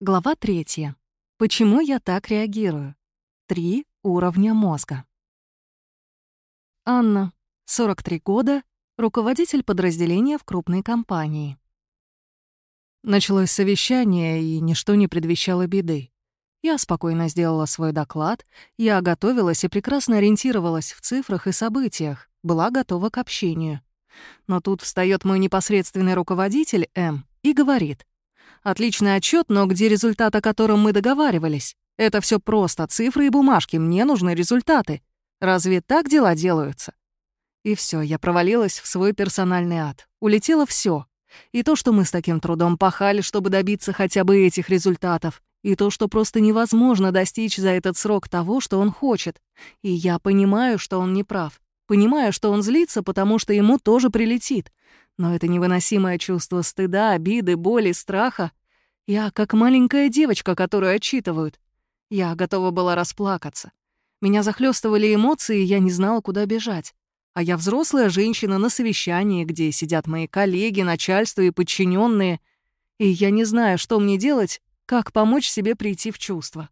Глава третья. Почему я так реагирую? Три уровня мозга. Анна, 43 года, руководитель подразделения в крупной компании. Началось совещание, и ничто не предвещало беды. Я спокойно сделала свой доклад, я готовилась и прекрасно ориентировалась в цифрах и событиях, была готова к общению. Но тут встает мой непосредственный руководитель, М, и говорит, Отличный отчет, но где результат, о котором мы договаривались? Это все просто цифры и бумажки, мне нужны результаты. Разве так дела делаются? И все, я провалилась в свой персональный ад. Улетело все. И то, что мы с таким трудом пахали, чтобы добиться хотя бы этих результатов, и то, что просто невозможно достичь за этот срок того, что он хочет. И я понимаю, что он не прав. Понимаю, что он злится, потому что ему тоже прилетит. Но это невыносимое чувство стыда, обиды, боли, страха. Я как маленькая девочка, которую отчитывают. Я готова была расплакаться. Меня захлестывали эмоции, и я не знала, куда бежать. А я взрослая женщина на совещании, где сидят мои коллеги, начальство и подчиненные, и я не знаю, что мне делать, как помочь себе прийти в чувство.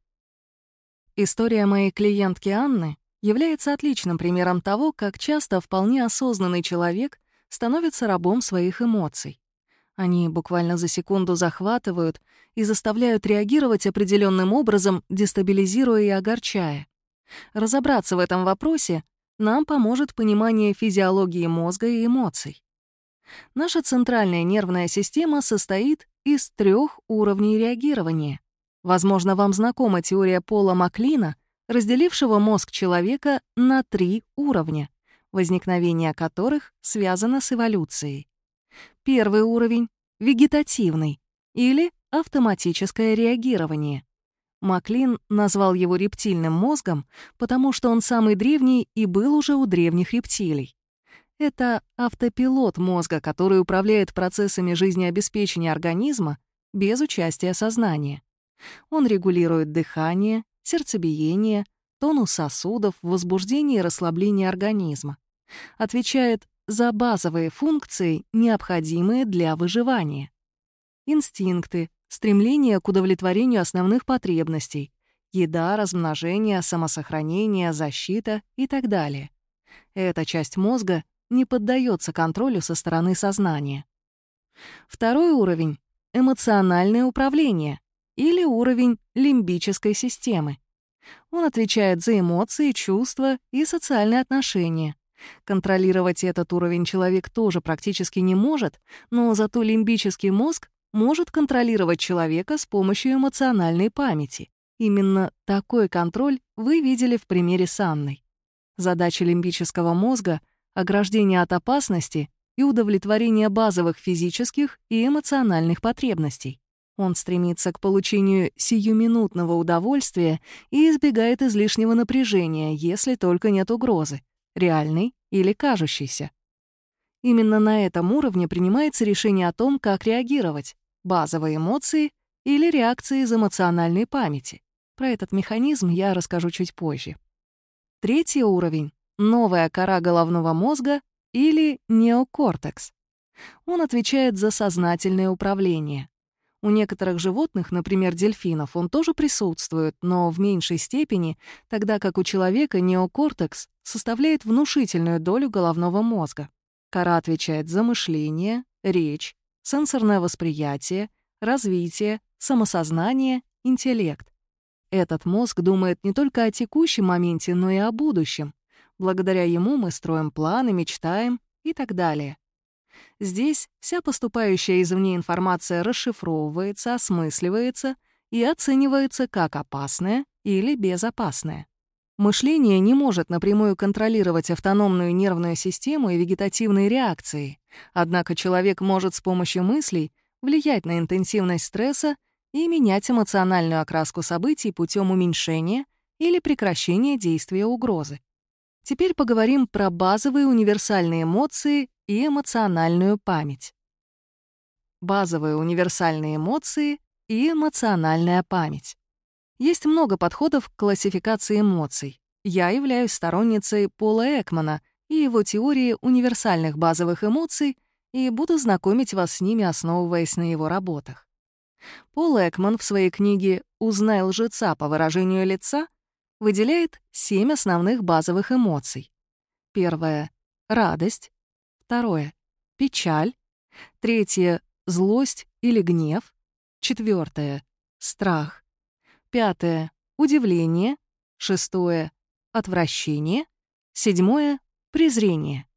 История моей клиентки Анны является отличным примером того, как часто вполне осознанный человек становится рабом своих эмоций. Они буквально за секунду захватывают и заставляют реагировать определенным образом, дестабилизируя и огорчая. Разобраться в этом вопросе нам поможет понимание физиологии мозга и эмоций. Наша центральная нервная система состоит из трех уровней реагирования. Возможно, вам знакома теория Пола Маклина, разделившего мозг человека на три уровня возникновение которых связано с эволюцией. Первый уровень — вегетативный или автоматическое реагирование. Маклин назвал его рептильным мозгом, потому что он самый древний и был уже у древних рептилий. Это автопилот мозга, который управляет процессами жизнеобеспечения организма без участия сознания. Он регулирует дыхание, сердцебиение, тонус сосудов, возбуждение и расслабление организма отвечает за базовые функции, необходимые для выживания. Инстинкты, стремление к удовлетворению основных потребностей, еда, размножение, самосохранение, защита и так далее. Эта часть мозга не поддается контролю со стороны сознания. Второй уровень — эмоциональное управление или уровень лимбической системы. Он отвечает за эмоции, чувства и социальные отношения, Контролировать этот уровень человек тоже практически не может, но зато лимбический мозг может контролировать человека с помощью эмоциональной памяти. Именно такой контроль вы видели в примере с Анной. Задача лимбического мозга — ограждение от опасности и удовлетворение базовых физических и эмоциональных потребностей. Он стремится к получению сиюминутного удовольствия и избегает излишнего напряжения, если только нет угрозы реальный или кажущийся. Именно на этом уровне принимается решение о том, как реагировать — базовые эмоции или реакции из эмоциональной памяти. Про этот механизм я расскажу чуть позже. Третий уровень — новая кора головного мозга или неокортекс. Он отвечает за сознательное управление. У некоторых животных, например, дельфинов, он тоже присутствует, но в меньшей степени, тогда как у человека неокортекс составляет внушительную долю головного мозга. Кора отвечает за мышление, речь, сенсорное восприятие, развитие, самосознание, интеллект. Этот мозг думает не только о текущем моменте, но и о будущем. Благодаря ему мы строим планы, мечтаем и так далее. Здесь вся поступающая извне информация расшифровывается, осмысливается и оценивается как опасная или безопасная. Мышление не может напрямую контролировать автономную нервную систему и вегетативные реакции, однако человек может с помощью мыслей влиять на интенсивность стресса и менять эмоциональную окраску событий путем уменьшения или прекращения действия угрозы. Теперь поговорим про базовые универсальные эмоции и эмоциональную память. Базовые универсальные эмоции и эмоциональная память. Есть много подходов к классификации эмоций. Я являюсь сторонницей Пола Экмана и его теории универсальных базовых эмоций и буду знакомить вас с ними, основываясь на его работах. Пол Экман в своей книге «Узнай лжеца по выражению лица» выделяет семь основных базовых эмоций. Первое — радость. Второе — печаль. Третье — злость или гнев. Четвертое — страх. Пятое — удивление. Шестое — отвращение. Седьмое — презрение.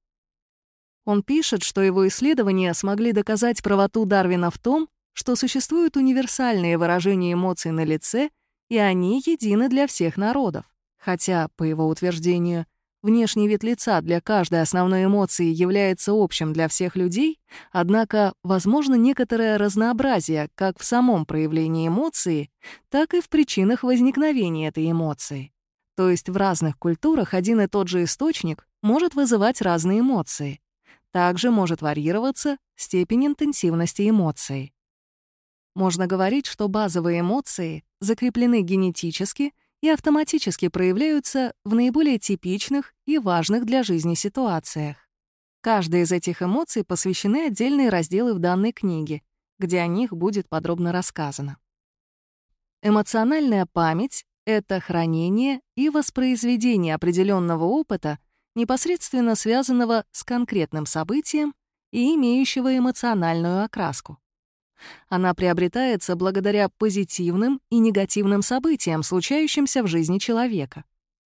Он пишет, что его исследования смогли доказать правоту Дарвина в том, что существуют универсальные выражения эмоций на лице, и они едины для всех народов. Хотя, по его утверждению, внешний вид лица для каждой основной эмоции является общим для всех людей, однако возможно некоторое разнообразие как в самом проявлении эмоции, так и в причинах возникновения этой эмоции. То есть в разных культурах один и тот же источник может вызывать разные эмоции. Также может варьироваться степень интенсивности эмоций. Можно говорить, что базовые эмоции закреплены генетически и автоматически проявляются в наиболее типичных и важных для жизни ситуациях. Каждая из этих эмоций посвящены отдельные разделы в данной книге, где о них будет подробно рассказано. Эмоциональная память — это хранение и воспроизведение определенного опыта, непосредственно связанного с конкретным событием и имеющего эмоциональную окраску. Она приобретается благодаря позитивным и негативным событиям, случающимся в жизни человека.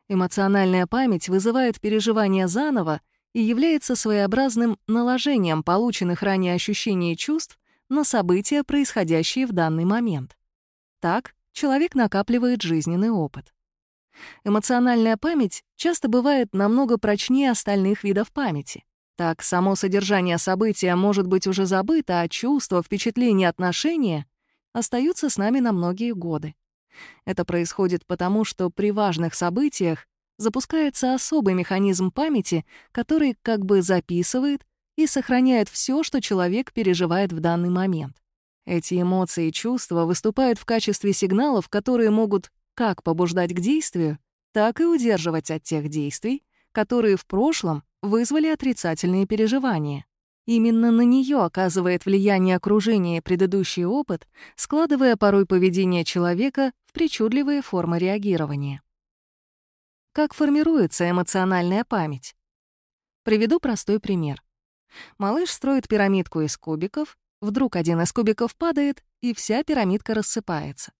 Эмоциональная память вызывает переживания заново и является своеобразным наложением полученных ранее ощущений и чувств на события, происходящие в данный момент. Так человек накапливает жизненный опыт. Эмоциональная память часто бывает намного прочнее остальных видов памяти. Так, само содержание события может быть уже забыто, а чувства, впечатления, отношения остаются с нами на многие годы. Это происходит потому, что при важных событиях запускается особый механизм памяти, который как бы записывает и сохраняет все, что человек переживает в данный момент. Эти эмоции и чувства выступают в качестве сигналов, которые могут как побуждать к действию, так и удерживать от тех действий, которые в прошлом вызвали отрицательные переживания. Именно на нее оказывает влияние окружения и предыдущий опыт, складывая порой поведение человека в причудливые формы реагирования. Как формируется эмоциональная память? Приведу простой пример. Малыш строит пирамидку из кубиков, вдруг один из кубиков падает, и вся пирамидка рассыпается.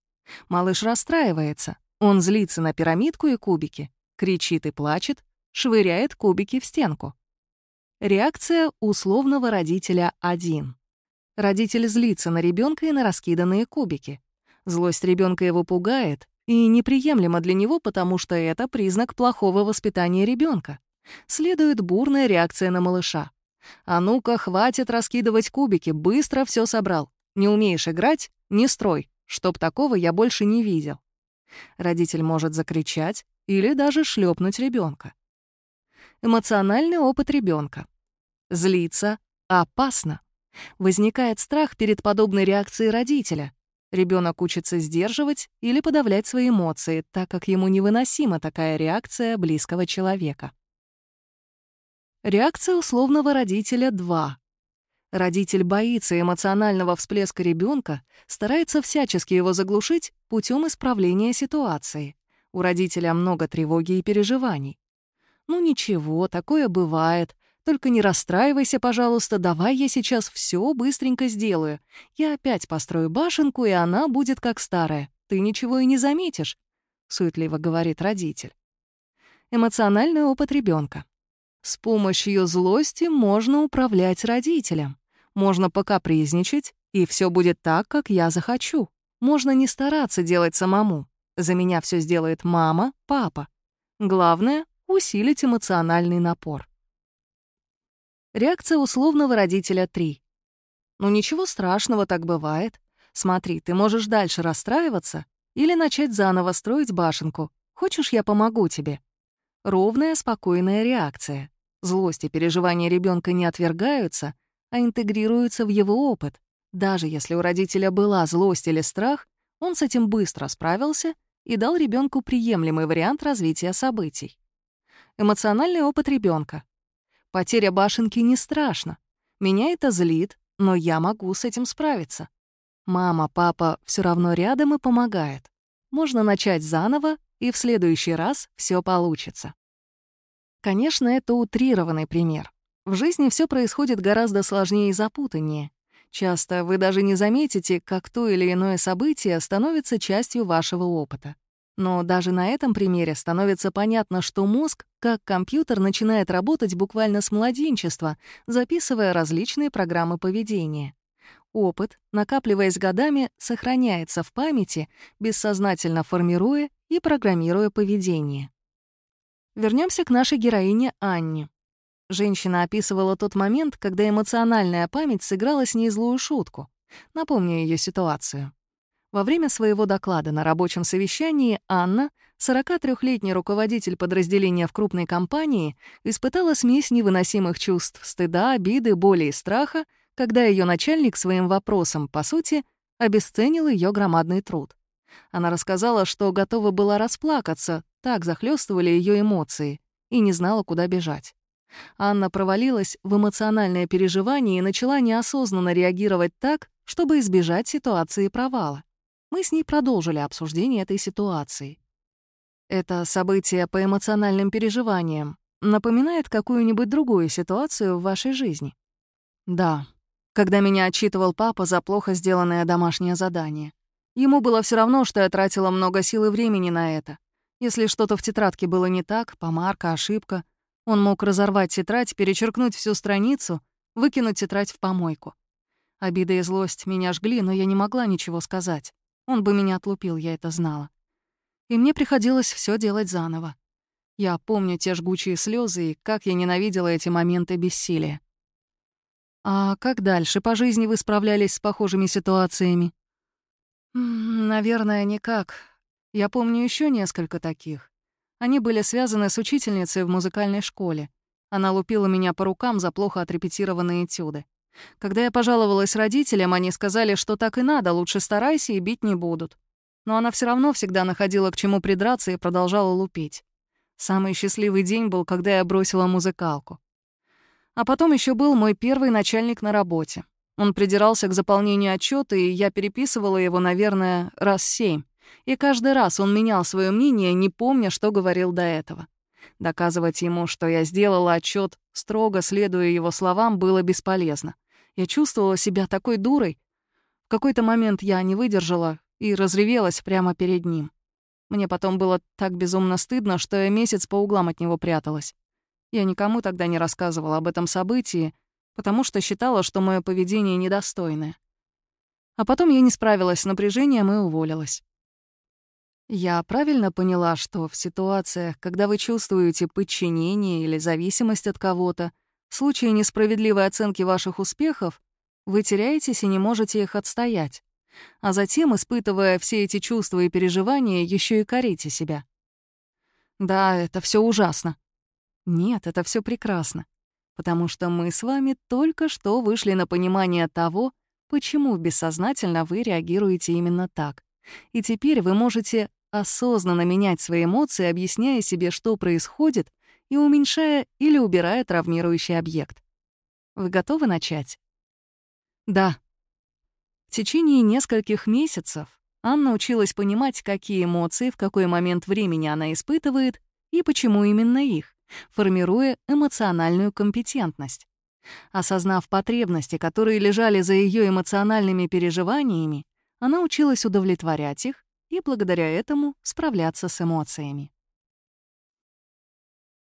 Малыш расстраивается, он злится на пирамидку и кубики, кричит и плачет, швыряет кубики в стенку. Реакция условного родителя 1. Родитель злится на ребенка и на раскиданные кубики. Злость ребенка его пугает и неприемлема для него, потому что это признак плохого воспитания ребенка. Следует бурная реакция на малыша. «А ну-ка, хватит раскидывать кубики, быстро все собрал. Не умеешь играть — не строй, чтоб такого я больше не видел». Родитель может закричать или даже шлепнуть ребенка. Эмоциональный опыт ребенка. Злиться опасно. Возникает страх перед подобной реакцией родителя. Ребенок учится сдерживать или подавлять свои эмоции, так как ему невыносима такая реакция близкого человека. Реакция условного родителя 2. Родитель боится эмоционального всплеска ребенка, старается всячески его заглушить путем исправления ситуации. У родителя много тревоги и переживаний. «Ну ничего, такое бывает. Только не расстраивайся, пожалуйста, давай я сейчас все быстренько сделаю. Я опять построю башенку, и она будет как старая. Ты ничего и не заметишь», — суетливо говорит родитель. Эмоциональный опыт ребенка. С помощью злости можно управлять родителем. Можно покапризничать, и все будет так, как я захочу. Можно не стараться делать самому. За меня все сделает мама, папа. Главное усилить эмоциональный напор. Реакция условного родителя 3. Ну ничего страшного, так бывает. Смотри, ты можешь дальше расстраиваться или начать заново строить башенку. Хочешь, я помогу тебе? Ровная, спокойная реакция. Злость и переживания ребенка не отвергаются, а интегрируются в его опыт. Даже если у родителя была злость или страх, он с этим быстро справился и дал ребенку приемлемый вариант развития событий. Эмоциональный опыт ребенка. Потеря башенки не страшно. Меня это злит, но я могу с этим справиться. Мама, папа все равно рядом и помогает. Можно начать заново, и в следующий раз все получится. Конечно, это утрированный пример. В жизни все происходит гораздо сложнее и запутаннее. Часто вы даже не заметите, как то или иное событие становится частью вашего опыта. Но даже на этом примере становится понятно, что мозг, как компьютер, начинает работать буквально с младенчества, записывая различные программы поведения. Опыт, накапливаясь годами, сохраняется в памяти, бессознательно формируя и программируя поведение. Вернемся к нашей героине Анне. Женщина описывала тот момент, когда эмоциональная память сыграла с ней злую шутку. Напомню ее ситуацию. Во время своего доклада на рабочем совещании Анна, 43-летний руководитель подразделения в крупной компании, испытала смесь невыносимых чувств стыда, обиды, боли и страха, когда ее начальник своим вопросом, по сути, обесценил ее громадный труд. Она рассказала, что готова была расплакаться, так захлестывали ее эмоции, и не знала, куда бежать. Анна провалилась в эмоциональное переживание и начала неосознанно реагировать так, чтобы избежать ситуации провала. Мы с ней продолжили обсуждение этой ситуации. Это событие по эмоциональным переживаниям напоминает какую-нибудь другую ситуацию в вашей жизни? Да. Когда меня отчитывал папа за плохо сделанное домашнее задание. Ему было все равно, что я тратила много сил и времени на это. Если что-то в тетрадке было не так, помарка, ошибка, он мог разорвать тетрадь, перечеркнуть всю страницу, выкинуть тетрадь в помойку. Обида и злость меня жгли, но я не могла ничего сказать. Он бы меня отлупил, я это знала. И мне приходилось все делать заново. Я помню те жгучие слезы и как я ненавидела эти моменты бессилия. А как дальше по жизни вы справлялись с похожими ситуациями? Наверное, никак. Я помню еще несколько таких. Они были связаны с учительницей в музыкальной школе. Она лупила меня по рукам за плохо отрепетированные этюды. Когда я пожаловалась родителям, они сказали, что так и надо, лучше старайся и бить не будут. Но она все равно всегда находила к чему придраться и продолжала лупить. Самый счастливый день был, когда я бросила музыкалку. А потом еще был мой первый начальник на работе. Он придирался к заполнению отчета, и я переписывала его, наверное, раз семь и каждый раз он менял свое мнение, не помня, что говорил до этого. Доказывать ему, что я сделала отчет, строго следуя его словам, было бесполезно. Я чувствовала себя такой дурой. В какой-то момент я не выдержала и разревелась прямо перед ним. Мне потом было так безумно стыдно, что я месяц по углам от него пряталась. Я никому тогда не рассказывала об этом событии, потому что считала, что мое поведение недостойное. А потом я не справилась с напряжением и уволилась. Я правильно поняла, что в ситуациях, когда вы чувствуете подчинение или зависимость от кого-то, в случае несправедливой оценки ваших успехов, вы теряетесь и не можете их отстоять, а затем, испытывая все эти чувства и переживания, еще и корите себя. Да, это все ужасно. Нет, это все прекрасно, потому что мы с вами только что вышли на понимание того, почему бессознательно вы реагируете именно так. И теперь вы можете осознанно менять свои эмоции, объясняя себе, что происходит, и уменьшая или убирая травмирующий объект. Вы готовы начать? Да. В течение нескольких месяцев Анна училась понимать, какие эмоции в какой момент времени она испытывает и почему именно их, формируя эмоциональную компетентность. Осознав потребности, которые лежали за ее эмоциональными переживаниями, она училась удовлетворять их и благодаря этому справляться с эмоциями.